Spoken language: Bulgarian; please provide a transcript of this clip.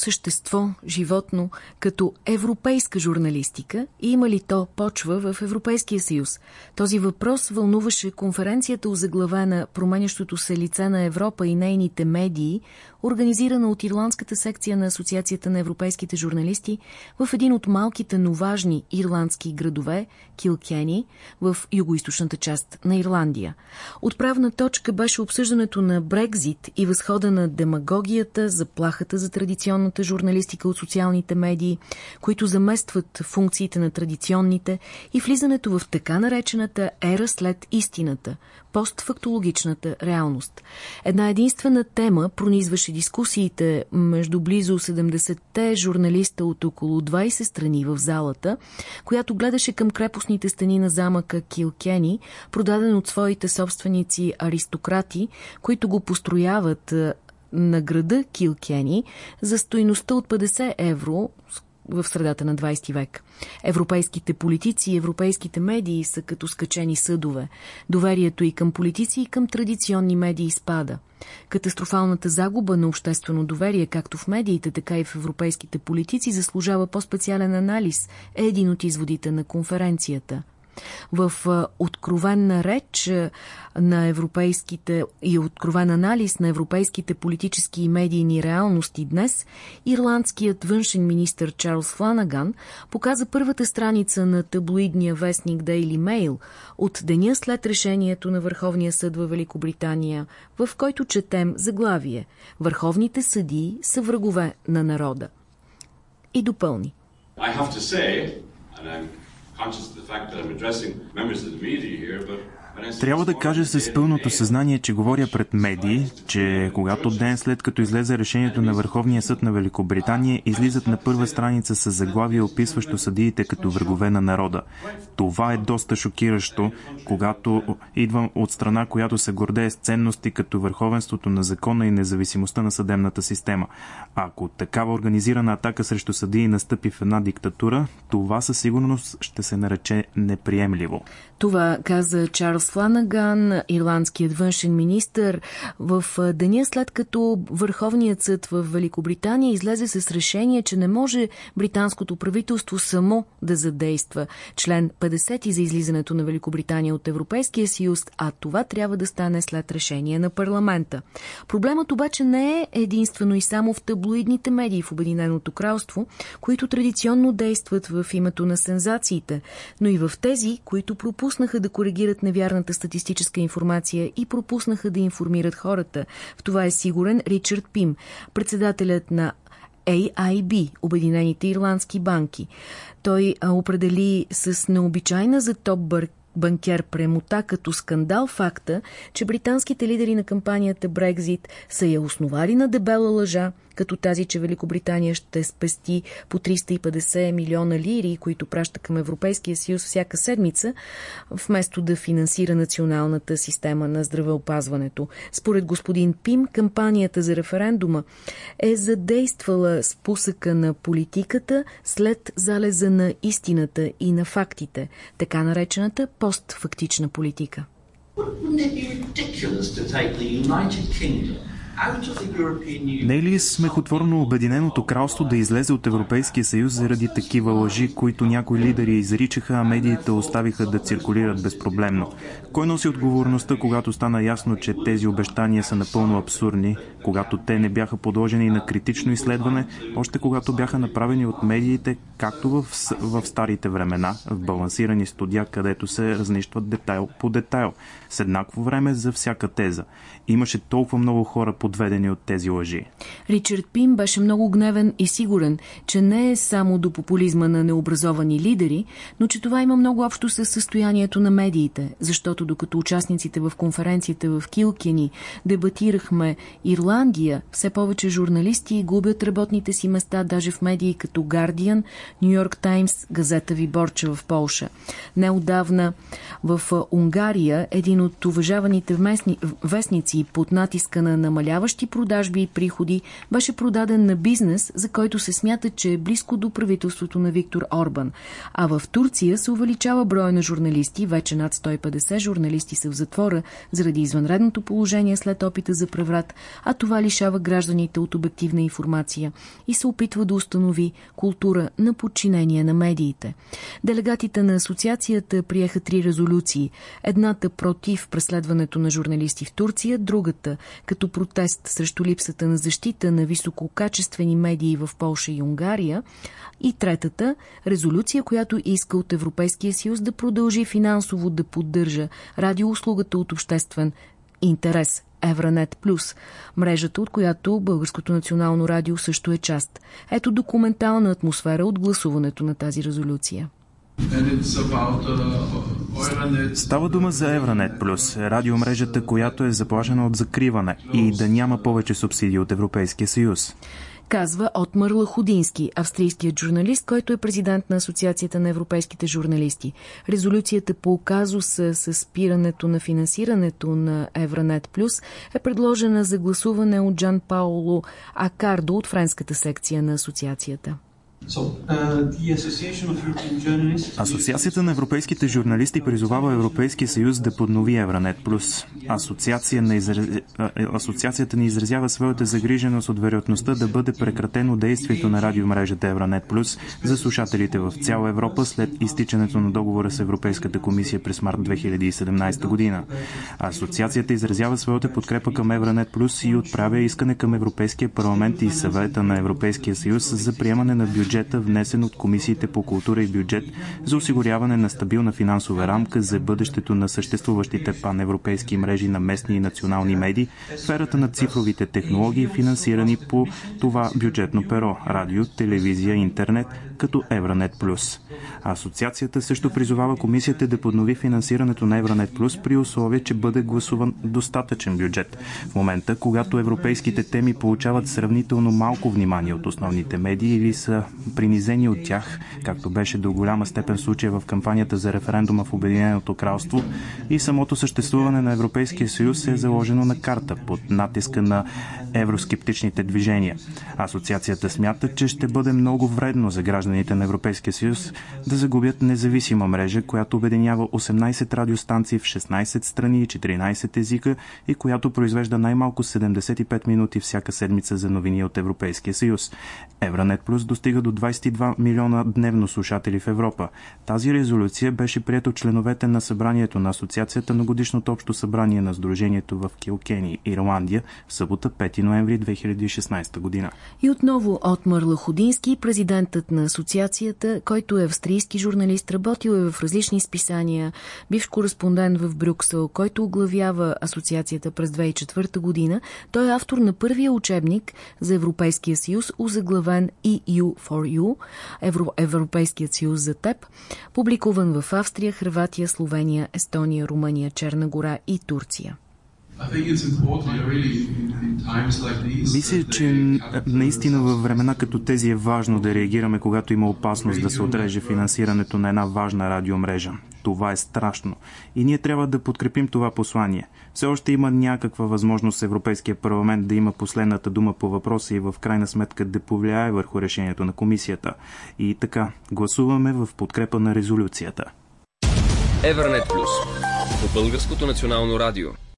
същество, животно, като европейска журналистика и има ли то почва в Европейския съюз? Този въпрос вълнуваше конференцията озаглавена променящото се лице на Европа и нейните медии, организирана от ирландската секция на Асоциацията на европейските журналисти в един от малките, но важни ирландски градове, Килкени, в югоисточната част на Ирландия. Отправна точка беше обсъждането на Брекзит и възхода на демагогията, заплахата за традиционната журналистика от социалните медии, които заместват функциите на традиционните и влизането в така наречената ера след истината, постфактологичната реалност. Една единствена тема пронизваше дискусиите между близо 70-те журналиста от около 20 страни в залата, която гледаше към крепостните стени на замъка Килкени, продаден от своите собственици аристократи, които го построяват на града Килкени за стоиността от 50 евро, в средата на 20 век. Европейските политици и европейските медии са като скачени съдове. Доверието и към политици и към традиционни медии спада. Катастрофалната загуба на обществено доверие, както в медиите, така и в европейските политици, заслужава по-специален анализ, е един от изводите на конференцията – в откровенна реч на европейските и откровен анализ на европейските политически и медийни реалности днес, ирландският външен министр Чарлз Фланаган показа първата страница на таблоидния вестник Daily Mail от деня след решението на Върховния съд в Великобритания, в който четем заглавие «Върховните съдии са врагове на народа». И допълни. I have to say, and I'm conscious of the fact that I'm addressing members of the media here, but трябва да кажа с пълното съзнание, че говоря пред медии, че когато ден след като излезе решението на Върховния съд на Великобритания, излизат на първа страница с заглавие, описващо съдиите като врагове на народа. Това е доста шокиращо, когато идвам от страна, която се гордее с ценности като върховенството на закона и независимостта на съдебната система. Ако такава организирана атака срещу съдии настъпи в една диктатура, това със сигурност ще се нарече неприемливо. Това каза Чарлз Фланаган, ирландският външен министр, в деня след като Върховният съд в Великобритания излезе с решение, че не може британското правителство само да задейства член 50 за излизането на Великобритания от Европейския съюз, а това трябва да стане след решение на парламента. Проблемът обаче не е единствено и само в таблоидните медии в Обединеното кралство, които традиционно действат в името на сензациите, но и в тези, които пропуснаха да коригират невярната статистическа информация и пропуснаха да информират хората. В това е сигурен Ричард Пим, председателят на AIB, Обединените ирландски банки. Той определи с необичайна за топ банкер премота като скандал факта, че британските лидери на кампанията Брекзит са я основали на дебела лъжа, като тази, че Великобритания ще спести по 350 милиона лири, които праща към Европейския съюз всяка седмица, вместо да финансира националната система на здравеопазването. Според господин Пим, кампанията за референдума е задействала спусъка на политиката след залеза на истината и на фактите, така наречената постфактична политика. Не е ли смехотворно Обединеното кралство да излезе от Европейския съюз заради такива лъжи, които някои лидери изричаха, а медиите оставиха да циркулират безпроблемно? Кой носи отговорността, когато стана ясно, че тези обещания са напълно абсурдни, когато те не бяха подложени на критично изследване, още когато бяха направени от медиите, както в, в старите времена, в балансирани студия, където се разнищват детайл по детайл, с еднакво време за всяка теза. Имаше толкова много хора по подведени от тези лъжи. Ричард Пим беше много гневен и сигурен, че не е само до популизма на необразовани лидери, но че това има много общо с състоянието на медиите, защото докато участниците в конференцията в Килкени дебатирахме Ирландия, все повече журналисти губят работните си места даже в медии като Guardian, New York Times, газета Виборча в Полша. Неодавна в Унгария един от уважаваните вестници под натиска на намаляващи продажби и приходи беше продаден на бизнес, за който се смята, че е близко до правителството на Виктор Орбан. А в Турция се увеличава броя на журналисти, вече над 150 журналисти са в затвора заради извънредното положение след опита за преврат, а това лишава гражданите от обективна информация и се опитва да установи култура на подчинение на медиите. Делегатите на асоциацията приеха три резолюции. Едната против преследването на журналисти в Турция, другата като протест срещу липсата на защита на висококачествени медии в Полша и Унгария и третата резолюция, която иска от Европейския съюз да продължи финансово да поддържа радиоуслугата от обществен интерес Евранет Плюс, мрежата, от която Българското национално радио също е част. Ето документална атмосфера от гласуването на тази резолюция. Става дума за Евранет Плюс, радиомрежата, която е заплашена от закриване и да няма повече субсидии от Европейския съюз казва Отмър Лаходински, австрийският журналист, който е президент на Асоциацията на европейските журналисти. Резолюцията по казуса с спирането на финансирането на Евранет Плюс е предложена за гласуване от Джан Пауло Акардо от френската секция на асоциацията. Uh, Асоциацията на европейските журналисти призовава Европейския съюз да поднови Евранет Плюс. Асоциация на израз... Е, асоциацията ни изразява своята загриженост от вероятността да бъде прекратено действието на радиомрежата Евранет Плюс за слушателите в цяла Европа след изтичането на договора с Европейската комисия през март 2017 година. Асоциацията изразява своята подкрепа към Евранет Плюс и отправя искане към Европейския парламент и съвета на Европейския съюз за приемане на бюджет бюджета, внесен от комисиите по култура и бюджет за осигуряване на стабилна финансова рамка за бъдещето на съществуващите паневропейски мрежи на местни и национални медии сферата на цифровите технологии, финансирани по това бюджетно перо – радио, телевизия, интернет, като Евранет Плюс. Асоциацията също призовава комисията да поднови финансирането на Евранет Плюс при условие, че бъде гласуван достатъчен бюджет. В момента, когато европейските теми получават сравнително малко внимание от основните медии или са принизени от тях, както беше до голяма степен случая в кампанията за референдума в Обединеното кралство и самото съществуване на Европейския съюз е заложено на карта под натиска на евроскептичните движения. Асоциацията смята, че ще бъде много вредно за гражданите на Европейския съюз да загубят независима мрежа, която обединява 18 радиостанции в 16 страни и 14 езика и която произвежда най-малко 75 минути всяка седмица за новини от Европейския съюз. Евранет Плюс достига до 22 милиона дневно слушатели в Европа. Тази резолюция беше приета от членовете на събранието на Асоциацията на годишното общо събрание на Сдружението в Килкени, Ирландия, в събота 5 ноември 2016 година. И отново Отмар Лаходински, президентът на асоциацията, който е австрийски журналист, работил е в различни списания, бивш кореспондент в Брюксел, който оглавява асоциацията през 2004 година. Той е автор на първия учебник за Европейския съюз, озаглавен EU for You, Евро, Европейският съюз за теб, публикуван в Австрия, Хрватия, Словения, Естония, Румъния, Черна гора и Турция. Мисля, че наистина във времена като тези е важно да реагираме, когато има опасност да се отреже финансирането на една важна радиомрежа. Това е страшно. И ние трябва да подкрепим това послание. Все още има някаква възможност Европейския парламент да има последната дума по въпроса и в крайна сметка да повлияе върху решението на комисията. И така, гласуваме в подкрепа на резолюцията. Евернет Плюс по Българското национално радио.